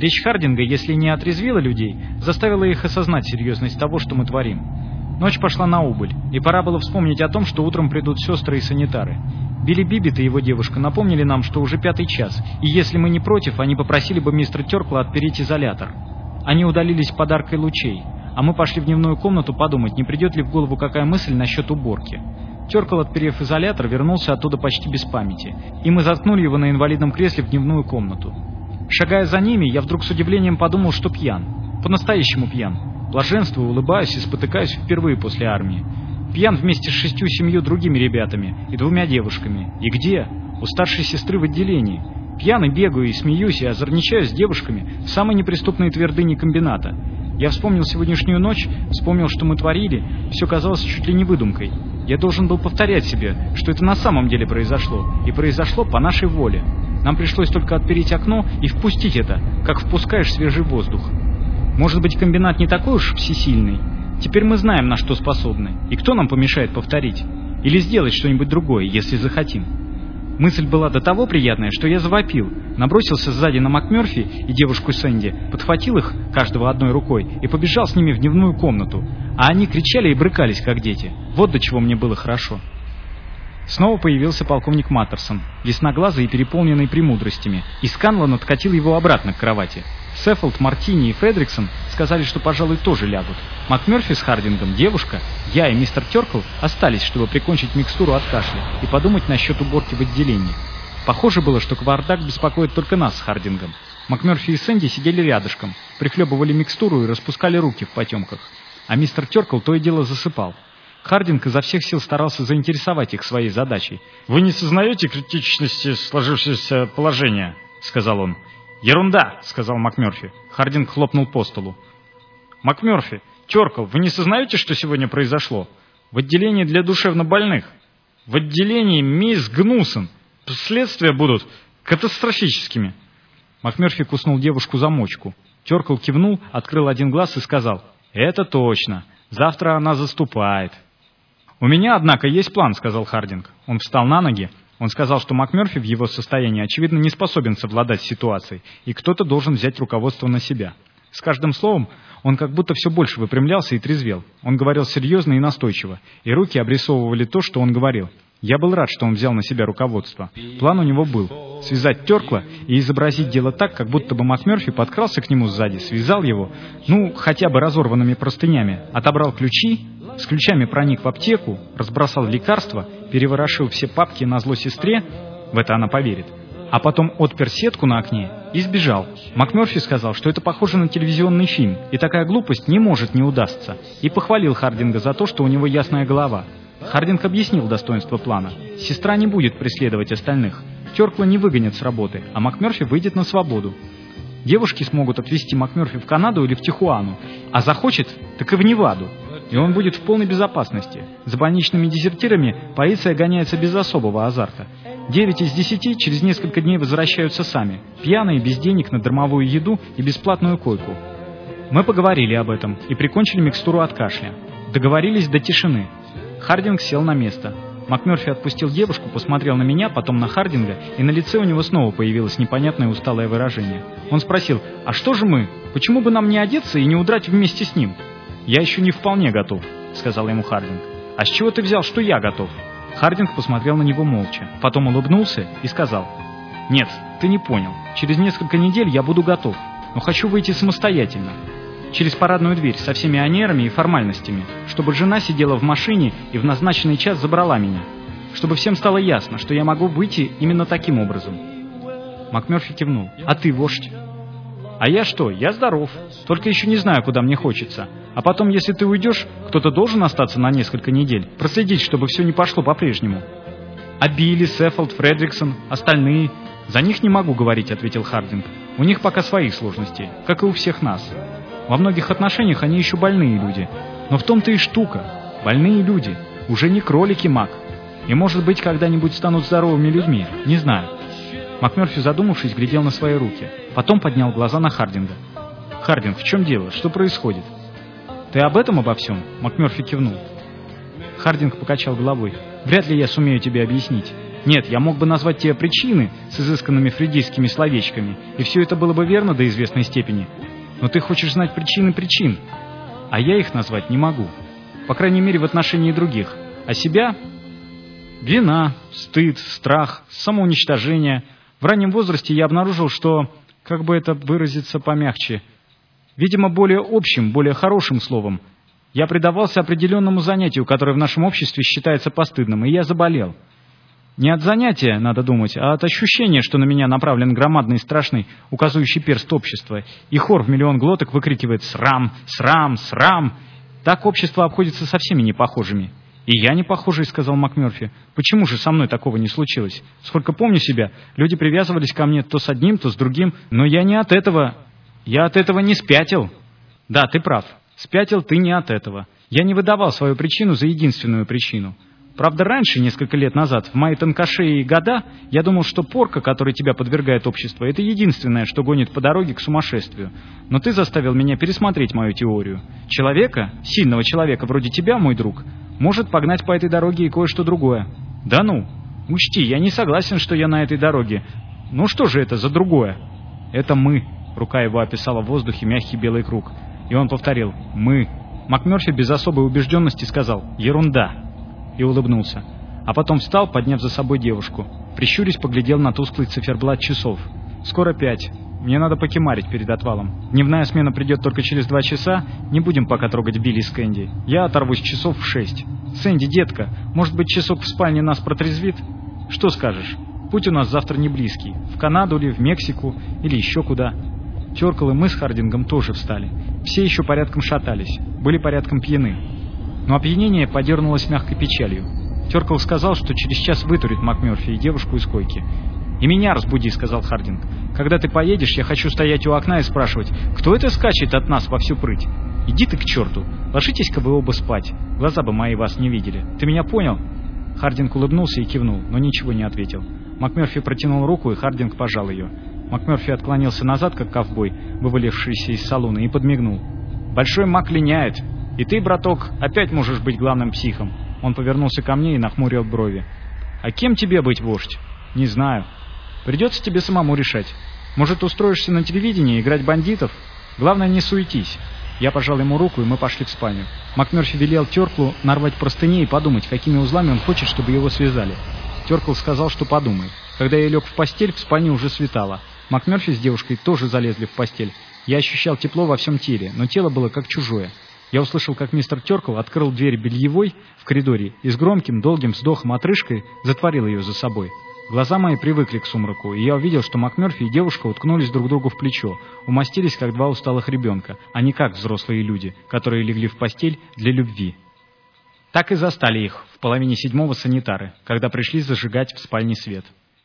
Речь Хардинга, если не отрезвила людей, заставила их осознать серьезность того, что мы творим. Ночь пошла на убыль, и пора было вспомнить о том, что утром придут сестры и санитары. Билли Бибит и его девушка напомнили нам, что уже пятый час, и если мы не против, они попросили бы мистера Теркла отпереть изолятор. Они удалились подаркой лучей, а мы пошли в дневную комнату подумать, не придет ли в голову какая мысль насчет уборки. Теркл, отперев изолятор, вернулся оттуда почти без памяти, и мы заткнули его на инвалидном кресле в дневную комнату. Шагая за ними, я вдруг с удивлением подумал, что пьян. По-настоящему пьян. Блаженствую, улыбаюсь и спотыкаюсь впервые после армии. Пьян вместе с шестью-семью другими ребятами и двумя девушками. И где? У старшей сестры в отделении. Пьяный бегаю и смеюсь и озорничаю с девушками в самой неприступной твердыне комбината. Я вспомнил сегодняшнюю ночь, вспомнил, что мы творили, все казалось чуть ли не выдумкой. Я должен был повторять себе, что это на самом деле произошло, и произошло по нашей воле. Нам пришлось только отпереть окно и впустить это, как впускаешь свежий воздух. Может быть, комбинат не такой уж всесильный? Теперь мы знаем, на что способны. И кто нам помешает повторить? Или сделать что-нибудь другое, если захотим? Мысль была до того приятная, что я завопил, набросился сзади на МакМёрфи и девушку Сэнди, подхватил их, каждого одной рукой, и побежал с ними в дневную комнату. А они кричали и брыкались, как дети. Вот до чего мне было хорошо. Снова появился полковник Маттерсон, ясноглазый и переполненный премудростями, и Сканлан откатил его обратно к кровати. Сефелт, Мартини и Фредриксон сказали, что, пожалуй, тоже лягут. МакМёрфи с Хардингом, девушка, я и мистер Теркл остались, чтобы прикончить микстуру от кашля и подумать насчет уборки в отделении. Похоже было, что кавардак беспокоит только нас с Хардингом. МакМёрфи и Сэнди сидели рядышком, прихлебывали микстуру и распускали руки в потемках. А мистер Теркл то и дело засыпал. Хардинг изо всех сил старался заинтересовать их своей задачей. «Вы не сознаете критичности сложившегося положения?» — сказал он. «Ерунда!» — сказал МакМёрфи. Хардинг хлопнул по столу. «МакМёрфи, Теркл, вы не сознаете, что сегодня произошло? В отделении для душевнобольных. В отделении мисс Гнусон. Последствия будут катастрофическими». МакМёрфи куснул девушку за мочку. Теркл кивнул, открыл один глаз и сказал. «Это точно. Завтра она заступает». «У меня, однако, есть план», — сказал Хардинг. Он встал на ноги. Он сказал, что МакМёрфи в его состоянии, очевидно, не способен совладать с ситуацией, и кто-то должен взять руководство на себя. С каждым словом он как будто все больше выпрямлялся и трезвел. Он говорил серьезно и настойчиво, и руки обрисовывали то, что он говорил. Я был рад, что он взял на себя руководство. План у него был — связать Теркла и изобразить дело так, как будто бы МакМёрфи подкрался к нему сзади, связал его, ну, хотя бы разорванными простынями, отобрал ключи с ключами проник в аптеку, разбросал лекарства, переворошил все папки на зло сестре, в это она поверит, а потом отпер сетку на окне и сбежал. МакМёрфи сказал, что это похоже на телевизионный фильм, и такая глупость не может не удастся, и похвалил Хардинга за то, что у него ясная голова. Хардинг объяснил достоинство плана. Сестра не будет преследовать остальных. Теркла не выгонят с работы, а МакМёрфи выйдет на свободу. Девушки смогут отвезти МакМёрфи в Канаду или в Тихуану, а захочет, так и в Неваду и он будет в полной безопасности. За больничными дезертирами полиция гоняется без особого азарта. Девять из десяти через несколько дней возвращаются сами, пьяные, без денег на дармовую еду и бесплатную койку. Мы поговорили об этом и прикончили микстуру от кашля. Договорились до тишины. Хардинг сел на место. МакМёрфи отпустил девушку, посмотрел на меня, потом на Хардинга, и на лице у него снова появилось непонятное усталое выражение. Он спросил, а что же мы? Почему бы нам не одеться и не удрать вместе с ним? «Я еще не вполне готов», — сказал ему Хардинг. «А с чего ты взял, что я готов?» Хардинг посмотрел на него молча, потом улыбнулся и сказал. «Нет, ты не понял. Через несколько недель я буду готов, но хочу выйти самостоятельно. Через парадную дверь со всеми анерами и формальностями, чтобы жена сидела в машине и в назначенный час забрала меня. Чтобы всем стало ясно, что я могу выйти именно таким образом». МакМёрфи кивнул. «А ты, вождь?» «А я что? Я здоров. Только еще не знаю, куда мне хочется. А потом, если ты уйдешь, кто-то должен остаться на несколько недель, проследить, чтобы все не пошло по-прежнему. А Билли, Сеффилд, Фредриксон, остальные... За них не могу говорить, ответил Хардинг. У них пока свои сложности, как и у всех нас. Во многих отношениях они еще больные люди. Но в том-то и штука. Больные люди. Уже не кролики, Мак. И, может быть, когда-нибудь станут здоровыми людьми. Не знаю. МакМерфи, задумавшись, глядел на свои руки. Потом поднял глаза на Хардинга. «Хардинг, в чем дело? Что происходит?» «Ты об этом обо всем?» — МакМёрфи кивнул. Хардинг покачал головой. «Вряд ли я сумею тебе объяснить. Нет, я мог бы назвать тебе причины с изысканными фридийскими словечками, и все это было бы верно до известной степени. Но ты хочешь знать причины причин, а я их назвать не могу. По крайней мере, в отношении других. А себя? Вина, стыд, страх, самоуничтожение. В раннем возрасте я обнаружил, что, как бы это выразиться помягче, видимо, более общим, более хорошим словом, я предавался определенному занятию, которое в нашем обществе считается постыдным, и я заболел. Не от занятия, надо думать, а от ощущения, что на меня направлен громадный страшный указывающий перст общества, и хор в миллион глоток выкрикивает «Срам! Срам! Срам!» Так общество обходится со всеми непохожими. «И я не похожий», — сказал МакМерфи. «Почему же со мной такого не случилось? Сколько помню себя, люди привязывались ко мне то с одним, то с другим, но я не от этого... Я от этого не спятил». «Да, ты прав. Спятил ты не от этого. Я не выдавал свою причину за единственную причину. Правда, раньше, несколько лет назад, в мои тонкошеи года, я думал, что порка, которой тебя подвергает общество, это единственное, что гонит по дороге к сумасшествию. Но ты заставил меня пересмотреть мою теорию. Человека, сильного человека вроде тебя, мой друг, может погнать по этой дороге и кое-что другое. Да ну, учти, я не согласен, что я на этой дороге. Ну что же это за другое? Это мы. Рука его описала в воздухе мягкий белый круг. И он повторил «Мы». МакМерфи без особой убежденности сказал «Ерунда» и улыбнулся. А потом встал, подняв за собой девушку. Прищурясь, поглядел на тусклый циферблат часов. «Скоро пять. Мне надо покемарить перед отвалом. Дневная смена придет только через два часа. Не будем пока трогать Билли с Кэнди. Я оторвусь часов в шесть. Сэнди, детка, может быть, часок в спальне нас протрезвит? Что скажешь? Путь у нас завтра не близкий. В Канаду ли, в Мексику или еще куда. Теркал и мы с Хардингом тоже встали. Все еще порядком шатались, были порядком пьяны. Но опьянение подернулось мягкой печалью. Теркал сказал, что через час вытурит МакМерфи и девушку из койки. «И меня разбуди», — сказал Хардинг. «Когда ты поедешь, я хочу стоять у окна и спрашивать, кто это скачет от нас во всю прыть? Иди ты к черту. Ложитесь-ка вы оба спать. Глаза бы мои вас не видели. Ты меня понял?» Хардинг улыбнулся и кивнул, но ничего не ответил. МакМерфи протянул руку, и Хардинг пожал ее. МакМерфи отклонился назад, как ковбой, вывалившийся из салона, и подмигнул. «Большой Мак линяет. И ты, браток, опять можешь быть главным психом». Он повернулся ко мне и нахмурил брови. «А кем тебе быть, вождь?» «Не знаю. Придется тебе самому решать. Может, устроишься на телевидении играть бандитов? Главное, не суетись». Я пожал ему руку, и мы пошли в спальню. МакМерфи велел Терклу нарвать простыни и подумать, какими узлами он хочет, чтобы его связали. Теркл сказал, что подумает. Когда я лег в постель, в спальне уже светало. МакМерфи с девушкой тоже залезли в постель. Я ощущал тепло во всем теле, но тело было как чужое. Я услышал, как мистер Теркл открыл дверь бельевой в коридоре и с громким долгим вздохом отрыжкой затворил ее за собой. Глаза мои привыкли к сумраку, и я увидел, что МакМерфи и девушка уткнулись друг другу в плечо, умастились, как два усталых ребенка, а не как взрослые люди, которые легли в постель для любви. Так и застали их в половине седьмого санитары, когда пришли зажигать в спальне свет.